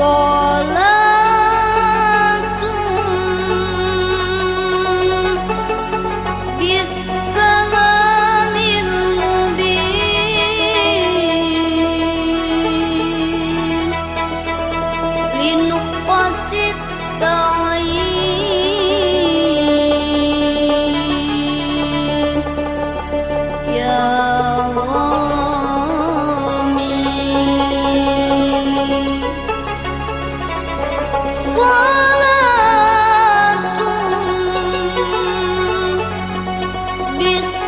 sol. Bismillah.